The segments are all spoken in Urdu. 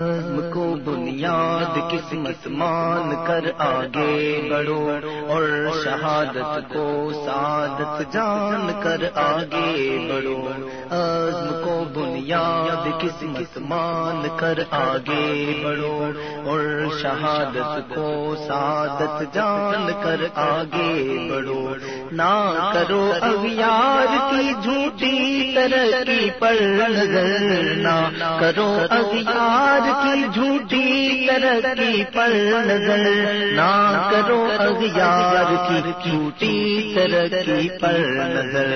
عزم کو بنیاد، قسمت مان کر آگے بڑھو اور شہادت کو سعادت جان کر آگے بڑھو۔ عزم کو بنیاد، قسمت مان کر آگے بڑھو اور شہادت کو سعادت جان کر آگے بڑھو۔ نہ کرو اغیار کی جھوٹی ترقی پر نظر نہ کرو اغیار کی جھوٹی ترقی پر نظر نہ کرو اغیار کی جھوٹی ترقی پر نظر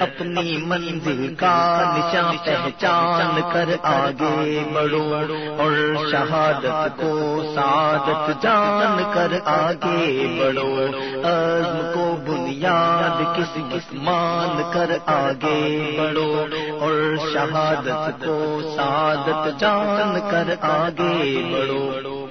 اپنی منزل کا نشان پہچان کر آگے بڑھو اور شہادت کو سعادت جان کر آگے بڑھو۔ عزم کو بنیاد کس کس مان کر آگے بڑھو اور شہادت کو سعادت جان کر آگے بڑھو۔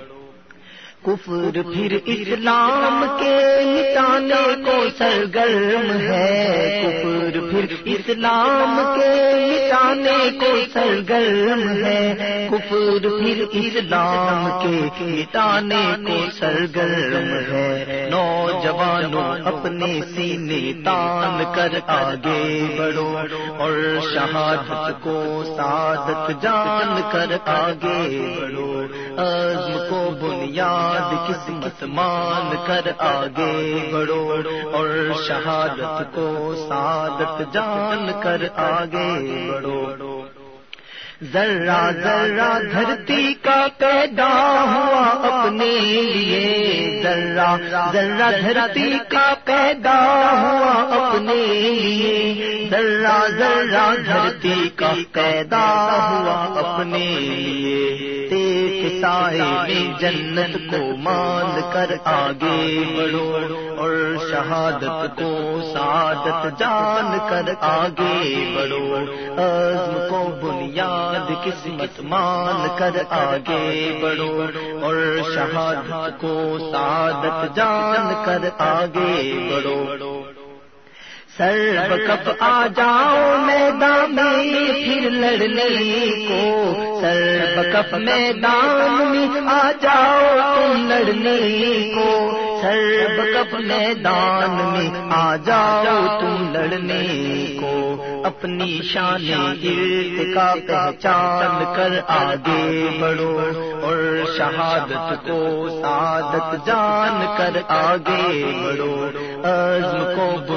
کفر پھر اسلام کے مٹانے کو سرگرم ہے کفر، پھر اسلام کے مٹانے کو سرگرم ہے کفر، پھر اسلام کے مٹانے کو سرگرم ہے۔ نوجوانوں اپنے سینے تان کر آگے بڑھو اور شہادت کو سعادت جان کر آگے بڑھو۔ عزم کو بنیاد، قسمت مان کر آگے بڑھو اور شہادت کو سعادت جان کر آگے بڑھو۔ ذرا ذرا دھرتی کا پیدا ہوا اپنے لیے۔ ذرا ذرا دھرتی کا پیدا ہوا اپنے لیے۔ ذرا ذرا دھرتی کا پیدا ہوا اپنے لیے۔ سائے میں جنت کو مان کر آگے بڑھو اور شہادت کو سعادت جان کر آگے بڑھو۔ عزم کو بنیاد قسمت مان کر آگے بڑھو اور شہادت کو سعادت جان کر آگے بڑھو۔ سر کپ آ جاؤ میدان میں پھر لڑنے کو سر کپ میدان میں آ جاؤ لڑنے کو سر کپ میدان میں آ جاؤ تم لڑنے کو اپنی شان عرت کا پہچان کر آگے بڑھو اور شہادت کو سعادت جان کر آگے بڑھو، عزم کو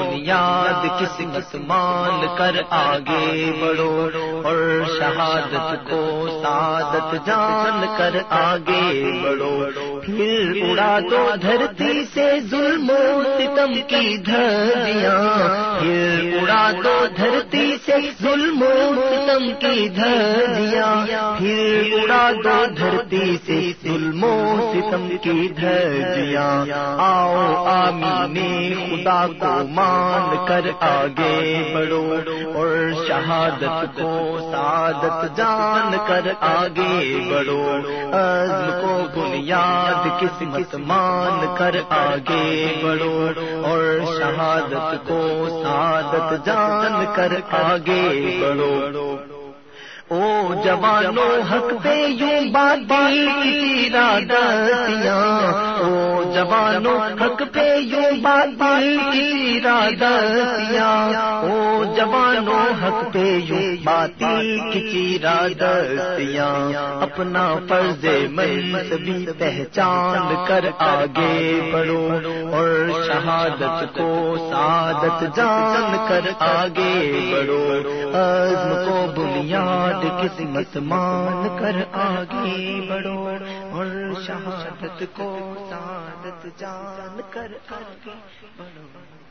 بنیاد مان کر آگے بڑھو۔ اور شہادت کو سعادت جان کر آگے بڑھو۔ پھر اڑا دو دھرتی سے ظلم و ستم کی دھریاں پھر اڑا دو دھرتی سے ظلم و ستم کی دھریاں پھر اڑا دو دھرتی سے ظلم و ستم کی دھریاں آؤ آمین، خدا کو مان کر آگے بڑھو۔ اور شہادت کو سعادت جان کر آگے بڑھو، عزم کو بنیاد قسمت مان کر آگے بڑھو، اور شہادت کو سعادت جان کر آگے بڑھو۔ او جوانوں حق پہ یوں باتی کی رادتیاں او جوانوں حق پہ یوں باتی کی رادتیاں او جوانوں حق پہ یوں باتی کی رادتیاں اپنا فرض منصبی پہچان کر آگے بڑھو اور شہادت کو سعادت جان کر آگے بڑھو۔ عزم کو بنیاد قسمت مان کر آگے بڑھو اور شہادت کو سعادت جان کر آگے بڑھو۔